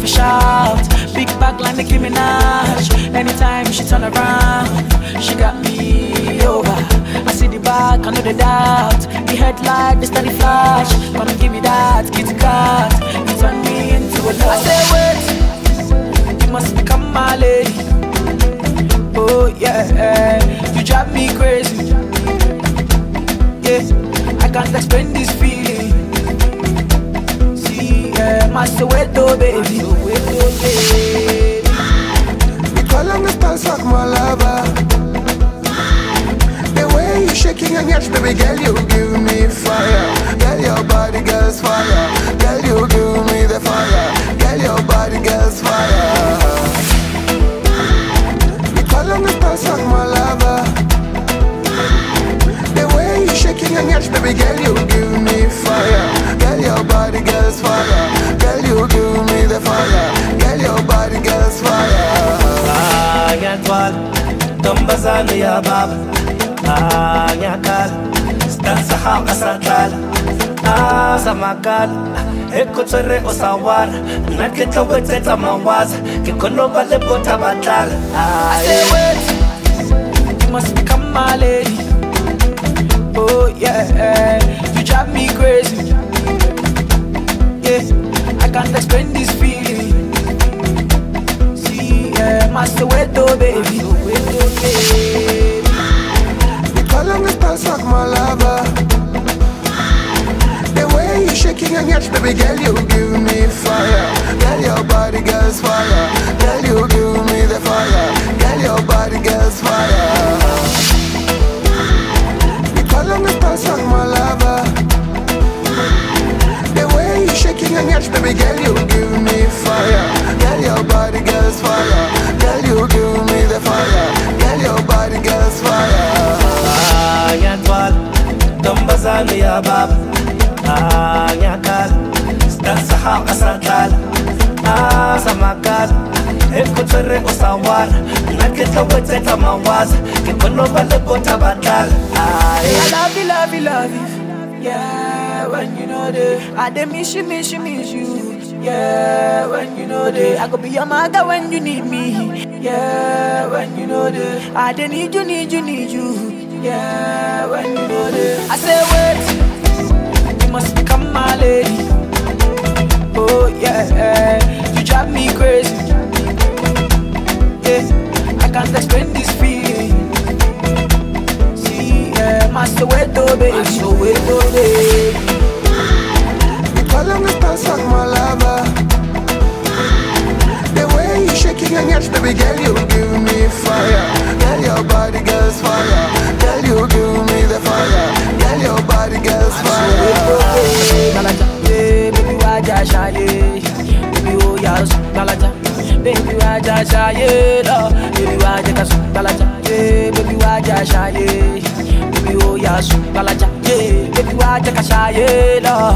for shout. Big back like Nicki Minaj. Anytime she turn around, she got me over. I see the back, I know the doubt. The headlight, the steady flash. Come give me that kitty cat. You turn me into a love. I say wait, you must become my lady. Oh yeah, you drive me crazy. Yeah, I can't explain this feeling. My Soweto baby. Soweto baby. Nikola mespasa my lover The way you shaking and yash, baby girl, you give me fire. Girl, your body girl's fire. Girl, you give me the fire. Girl, your body girl's fire. We Nikola mespasa my lover The way you shaking and yash, baby girl, you give me fire ngiyagcwala ntombazane yababa ah ngiyakhala sidansa haka satlala ah samakala ekhotswere o sa wara nna ke tlo go etsetsa mawaza ke kgone ba le botha batlala I say wait, you must become my lady. Oh yeah, you drive me crazy. Yeah, I can't explain this feeling. My Soweto oh, baby. Soweto baby. Nikola mespasa my lover. The way you shaking and yash, baby girl, you give me fire. Girl, your body girl's fire. Girl, you give me the fire. Girl, your body girl's fire. Nikola mespasa my lover. The way you shaking and yash, baby girl, you give me fire nna ke tlo go etsetsa mawaza ke kgone ba le botha batlala ah I love you, love you, love you. Yeah, when you know the I dey miss you, miss you, miss you. Yeah, when you know the I could be your mother when you need me. Yeah, when you know the I dey need you, need you, need you. Yeah, when you know the I say wait, must become my lady. Oh yeah, eh. you drive me crazy. Yeah, I can't explain this feeling. See, yeah, my Soweto baby, my Soweto baby. Nikola mespasa my lover The way you shaking and yash, baby girl, you give me fire yes, galaja, baby waja shaye, la, baby waja kasu, galaja, yeah, baby waja shaye, baby oh yes, galaja, yeah, baby waja kashaye, la,